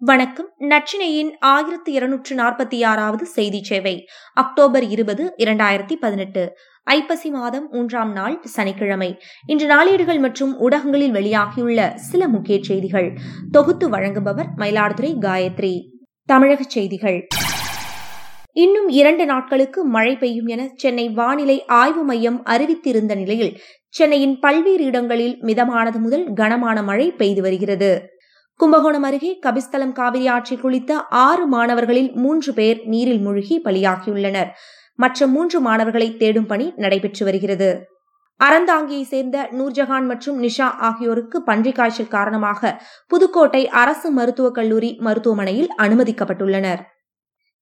வணக்கம். நச்சினையின் ஆயிரத்தி இருநூற்று நாற்பத்தி ஆறாவது செய்தி சேவை அக்டோபர் இருபது இரண்டாயிரத்தி பதினெட்டு. ஐப்பசி மாதம் மூன்றாம் நாள் சனிக்கிழமை. இன்று நாளேடுகள் மற்றும் ஊடகங்களில் வெளியாகியுள்ள சில முக்கிய செய்திகள். தொகுத்து வழங்குபவர் மயிலாடுதுறை காயத்ரி. தமிழக செய்திகள். இன்னும் இரண்டு நாட்களுக்கு மழை பெய்யும் என சென்னை வானிலை ஆய்வு மையம் அறிவித்திருந்த நிலையில் சென்னையின் பல்வேறு இடங்களில் மிதமானது முதல் கனமான மழை பெய்து வருகிறது. கும்பகோணம் அருகே கபிஸ்தலம் காவிரி ஆற்றில் குளித்த ஆறு மாணவர்களில் மூன்று பேர் நீரில் மூழ்கி பலியாகியுள்ளனர். மற்ற மூன்று மாணவர்களை தேடும் பணி நடைபெற்று வருகிறது. அறந்தாங்கியை சேர்ந்த நூர்ஜஹான் மற்றும் நிஷா ஆகியோருக்கு பன்றிக் காய்ச்சல் காரணமாக புதுக்கோட்டை அரசு மருத்துவக் கல்லூரி மருத்துவமனையில் அனுமதிக்கப்பட்டுள்ளனர்.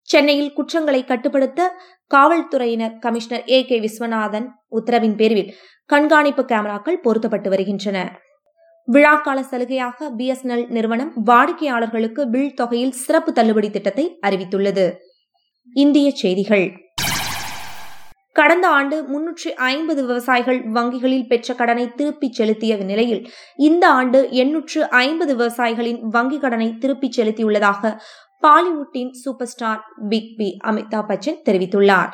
சென்னையில் குற்றங்களை கட்டுப்படுத்த காவல்துறையினர் கமிஷனர் ஏ கே விஸ்வநாதன் உத்தரவின் பேரில் கண்காணிப்பு கேமராக்கள் பொருத்தப்பட்டு வருகின்றன. விழாக்கால சலுகையாக பிஎஸ்என்எல் நிறுவனம் வாடிக்கையாளர்களுக்கு பில் தொகையில் சிறப்பு தள்ளுபடி திட்டத்தை அறிவித்துள்ளது. இந்திய செய்திகள். கடந்த ஆண்டு முன்னூற்றி ஐம்பது விவசாயிகள் வங்கிகளில் பெற்ற கடனை திருப்பிச் செலுத்திய நிலையில் இந்த ஆண்டு எண்ணூற்று ஐம்பது விவசாயிகளின் வங்கிக் கடனை திருப்பிச் செலுத்தியுள்ளதாக பாலிவுட்டின் super star big B Amitabh Bachchan தெரிவித்துள்ளார்.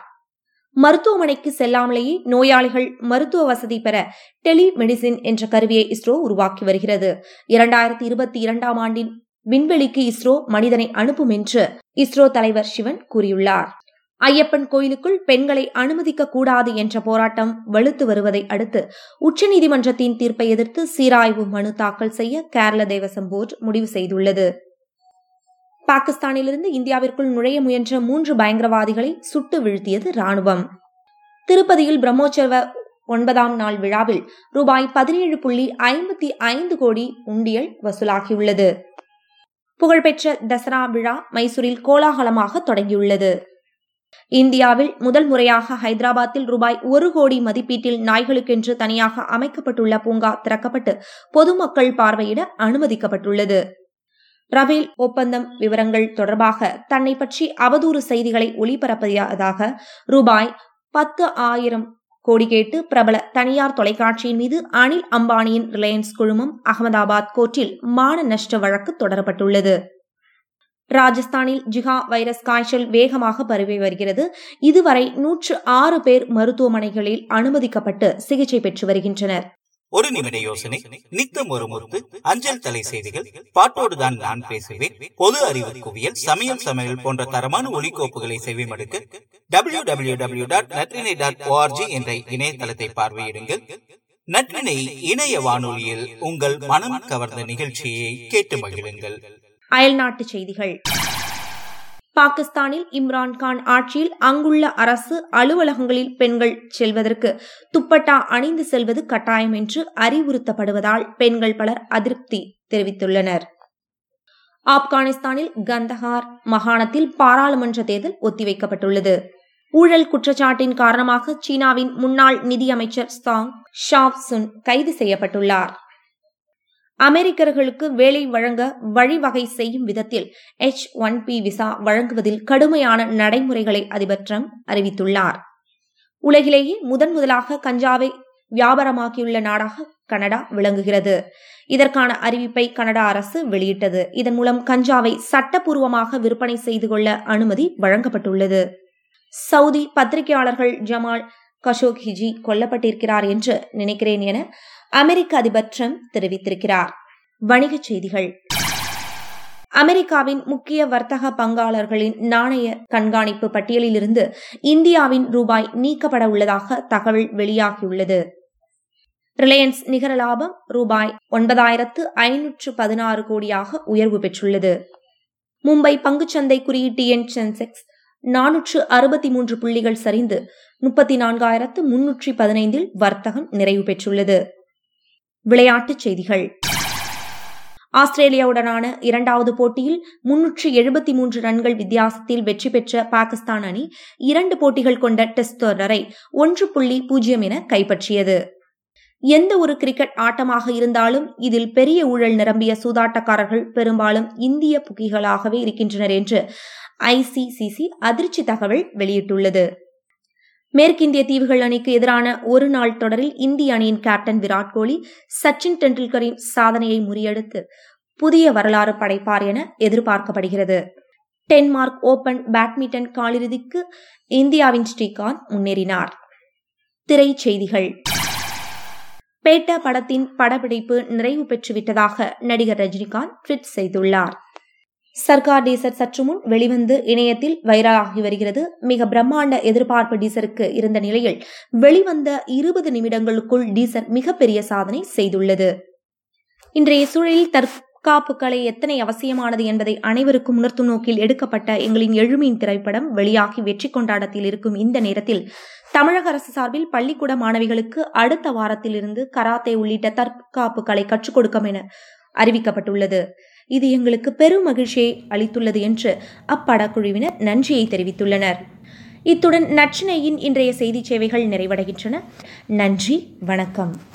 மருத்துவமனைக்கு செல்லாமலேயே நோயாளிகள் மருத்துவ வசதி பெற டெலி மெடிசின் என்ற கருவியை இஸ்ரோ உருவாக்கி வருகிறது. இரண்டாயிரத்தி இருபத்தி இரண்டாம் ஆண்டின் விண்வெளிக்கு இஸ்ரோ மனிதனை அனுப்பும் என்று இஸ்ரோ தலைவர் சிவன் கூறியுள்ளார். ஐயப்பன் கோயிலுக்குள் பெண்களை அனுமதிக்க கூடாது என்ற போராட்டம் வலுத்து வருவதை அடுத்து உச்சநீதிமன்றத்தின் தீர்ப்பை எதிர்த்து சீராய்வு மனு தாக்கல் செய்ய கேரள தேவசம் போர்டு முடிவு செய்துள்ளது. பாகிஸ்தானிலிருந்து இந்தியாவிற்குள் நுழைய முயன்ற மூன்று பயங்கரவாதிகளை சுட்டு வீழ்த்தியது ராணுவம் திருப்பதியில் பிரம்மோற்சவ ஒன்பதாம் நாள் விழாவில் ரூபாய் பதினேழு புள்ளி ஐம்பத்தி ஐந்து கோடி உண்டியல் வசூலாகியுள்ளது. புகழ்பெற்ற தசரா விழா மைசூரில் கோலாகலமாக தொடங்கியுள்ளது. இந்தியாவில் முதல் முறையாக ஹைதராபாத்தில் ரூபாய் ஒரு கோடி மதிப்பீட்டில் நாய்களுக்கென்று தனியாக அமைக்கப்பட்டுள்ள பூங்கா திறக்கப்பட்டு பொதுமக்கள் பார்வையிட அனுமதிக்கப்பட்டுள்ளது. ரபேல் ஒப்பந்தம் விவரங்கள் தொடர்பாக தன்னை பற்றி அவதூறு செய்திகளை ஒளிபரப்பியதாக ரூபாய் பத்து ஆயிரம் கோடி கேட்டு பிரபல தனியார் தொலைக்காட்சியின் மீது அனில் அம்பானியின் ரிலையன்ஸ் குழுமம் அகமதாபாத் கோர்ட்டில் மான நஷ்ட வழக்கு தொடரப்பட்டுள்ளது. ராஜஸ்தானில் ஜிகா வைரஸ் காய்ச்சல் வேகமாக பரவி வருகிறது. இதுவரை நூற்று ஆறு பேர் மருத்துவமனைகளில் அனுமதிக்கப்பட்டு சிகிச்சை பெற்று வருகின்றனர். ஒரு நிமிட யோசனை. நித்தம் ஒரு முறுக்கு அஞ்சல் தலை செய்திகள். பாட்டோடுதான் நான் பேசுவேன். பொது அறிவு குவியல். சமையல் சமையல் போன்ற தரமான ஒலிக்கோப்புகளை செவிமடுக்க. W W W dot Natrinai dot O R G என்ற இணையதளத்தை பார்வையிடுங்கள். நற்றினை இணைய வானொலியில் உங்கள் மனம் கவர்ந்த நிகழ்ச்சியை கேட்டு மகிழுங்கள். அயல்நாட்டு செய்திகள். பாகிஸ்தானில் இம்ரான்கான் ஆட்சியில் அங்குள்ள அரசு அலுவலகங்களில் பெண்கள் செல்வதற்கு துப்பட்டா அணிந்து செல்வது கட்டாயம் என்று அறிவுறுத்தப்படுவதால் பெண்கள் பலர் அதிருப்தி தெரிவித்துள்ளனர். ஆப்கானிஸ்தானில் கந்தஹார் மாகாணத்தில் பாராளுமன்ற தேர்தல் ஒத்திவைக்கப்பட்டுள்ளது. ஊழல் குற்றச்சாட்டின் காரணமாக சீனாவின் முன்னாள் நிதியமைச்சர் சாங் ஷாவ் சுன் கைது செய்யப்பட்டுள்ளார். அமெரிக்கர்களுக்கு வேலை வழங்க வழிவகை செய்யும் விதத்தில் எச் ஒன் பி விசா வழங்குவதில் கடுமையான நடைமுறைகளை அதிபர் ட்ரம்ப் அறிவித்துள்ளார். உலகிலேயே முதன் முதலாக கஞ்சாவை வியாபாரமாக்கியுள்ள நாடாக கனடா விளங்குகிறது. இதற்கான அறிவிப்பை கனடா அரசு வெளியிட்டது. இதன் மூலம் கஞ்சாவை சட்டப்பூர்வமாக விற்பனை செய்து கொள்ள அனுமதி வழங்கப்பட்டுள்ளது. சவுதி பத்திரிகையாளர்கள் ஜமால் கஷோகிஜி கொல்லப்பட்டிருக்கிறார் என்று நினைக்கிறேன் என அமெரிக்க அதிபர் ட்ரம்ப் தெரிவித்திருக்கிறார். வணிகச் செய்திகள். அமெரிக்காவின் முக்கிய வர்த்தக பங்காளர்களின் நாணய கண்காணிப்பு பட்டியலிலிருந்து இந்தியாவின் ரூபாய் நீக்கப்பட உள்ளதாக தகவல் வெளியாகியுள்ளது. ரிலையன்ஸ் நிகர லாபம் ரூபாய் ஒன்பதாயிரத்து ஐநூற்று பதினாறு கோடியாக உயர்வு பெற்றுள்ளது. மும்பை பங்குச்சந்தை குறியீட்டு எண் சென்செக்ஸ் நானூற்று அறுபத்தி மூன்று புள்ளிகள் சரிந்து முப்பத்தி நான்காயிரத்து முன்னூற்றி பதினைந்தில் வர்த்தகம் நிறைவு பெற்றுள்ளது. விளையாட்டுச் செய்திகள். ஆஸ்திரேலியாவுடனான இரண்டாவது போட்டியில் முன்னூற்றி எழுபத்தி மூன்று ரன்கள் வித்தியாசத்தில் வெற்றி பெற்ற பாகிஸ்தான் அணி இரண்டு போட்டிகள் கொண்ட டெஸ்ட் தொடரை ஒன்று புள்ளி பூஜ்ஜியம் என கைப்பற்றியது. எந்த ஒரு கிரிக்கெட் ஆட்டமாக இருந்தாலும் இதில் பெரிய ஊழல் நிரம்பிய சூதாட்டக்காரர்கள் பெரும்பாலும் இந்திய புகிகளாகவே இருக்கின்றனர் என்று ஐசிசிசி அதிர்ச்சி தகவல் வெளியிட்டுள்ளது. மேற்கிந்திய தீவுகள் அணிக்கு எதிரான ஒரு நாள் தொடரில் இந்திய அணியின் கேப்டன் விராட் கோலி சச்சின் டெண்டுல்கரின் சாதனையை முறியடித்து புதிய வரலாறு படைப்பார் என எதிர்பார்க்கப்படுகிறது. டென்மார்க் ஓபன் பேட்மிண்டன் காலிறுதிக்கு இந்தியாவின் ஸ்ரீகாந்த் முன்னேறினார். திரைச்செய்திகள் பேட்டா படத்தின் படப்பிடிப்பு நிறைவு பெற்றுவிட்டதாக நடிகர் ரஜினிகாந்த் ட்விட் செய்துள்ளார். சர்க்கார் டீசர் சற்று முன் வெளிவந்து இணையத்தில் வைரலாகி வருகிறது. மிக பிரம்மாண்ட எதிர்பார்ப்பு டீசருக்கு இருந்த நிலையில் வெளிவந்த இருபது நிமிடங்களுக்குள் டீசர் மிகப்பெரிய சாதனை செய்துள்ளது. இன்றைய சூழலில் தற்காப்பு கலை எத்தனை அவசியமானது என்பதை அனைவருக்கும் உணர்த்தும் நோக்கில் எடுக்கப்பட்ட எங்களின் எழுமீன் திரைப்படம் வெளியாகி வெற்றி கொண்டாடத்தில் இருக்கும் இந்த நேரத்தில் தமிழக அரசு சார்பில் பள்ளிக்கூட மாணவிகளுக்கு அடுத்த வாரத்திலிருந்து கராத்தே உள்ளிட்ட தற்காப்பு கலை கற்றுக் கொடுக்கும் என அறிவிக்கப்பட்டுள்ளது. இது எங்களுக்கு பெரும் மகிழ்ச்சியை அளித்துள்ளது என்று அப்படக்குழுவினர் நன்றியை தெரிவித்துள்ளனர். இத்துடன் நச்சினையின் இன்றைய செய்தி சேவைகள் நிறைவடைகின்றன. நன்றி வணக்கம்.